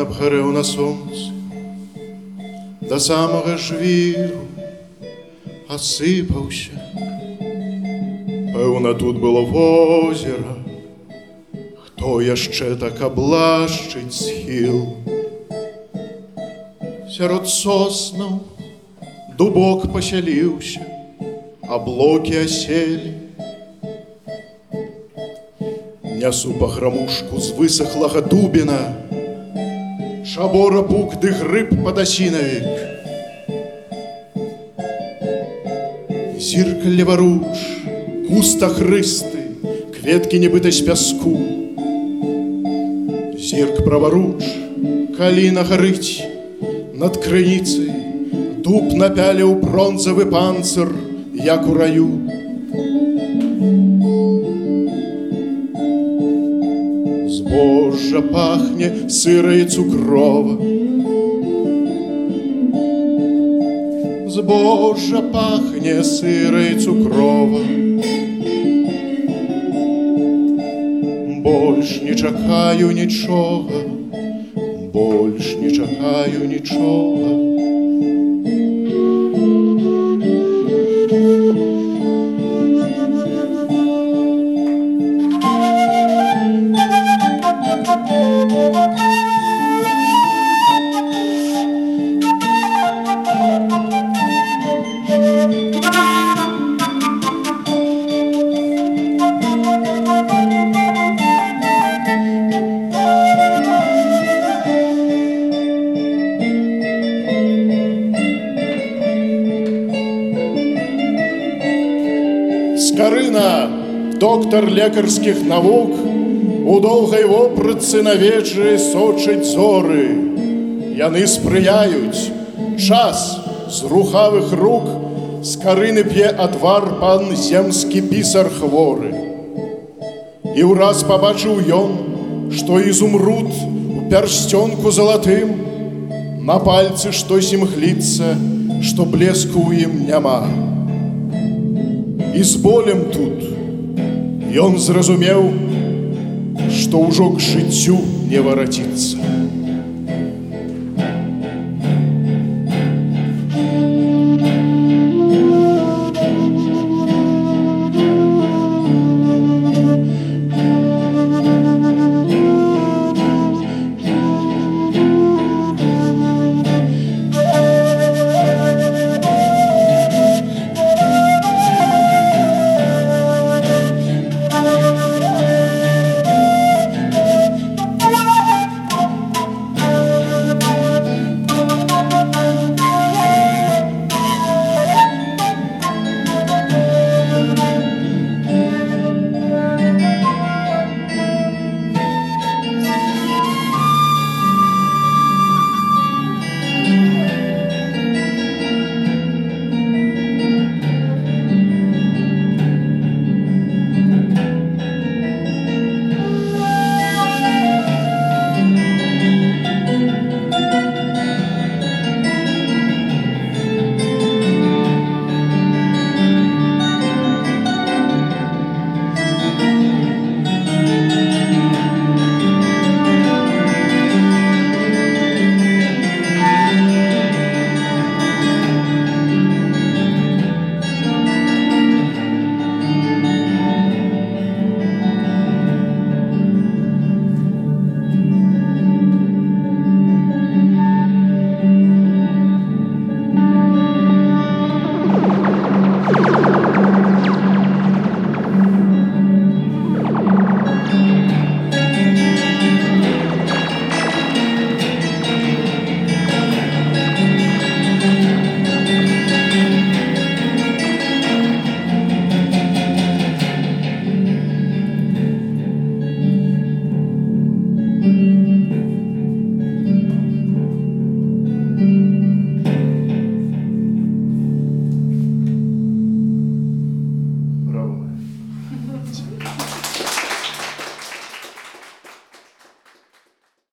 гарэў на сонцы да самага жвіру асыпаўся. Пэўна, тут было возера, хто яшчэ так аблашчыць схіл. Сярод соснаў дубок пасяліўся, аблокі аселі. Нясу пахрамушку з высохлага дубіна, Шабора пук ды грыб падасінавік. Зірка леваруч, куста хрысты, кветкі нібыта з пяску. Зірк праваруч, каліна гарыць, над крыніцай дуб напяліў бронзавы панцыр, як у раю. Збожжа пахне сыра і цукрова. Збожжа пахне сыра і цукрова. Больш не чакаю нічога, больш не чакаю нічога. Скарына, доктар лекарскіх навук, у доўгай вопратцы на вечы сочыць зоры. Яны спрыяюць. Час з рухавых рук скарыны п'е адвар пан земскі пісар хворы. І ўраз пабачыў ён, што ізумруд у пярсцёнку залатым, на пальцы штось імгліцца, што блеску ў ім няма. І з болем тут ён зразумеў, што ўжо к жыццю не вараціцца.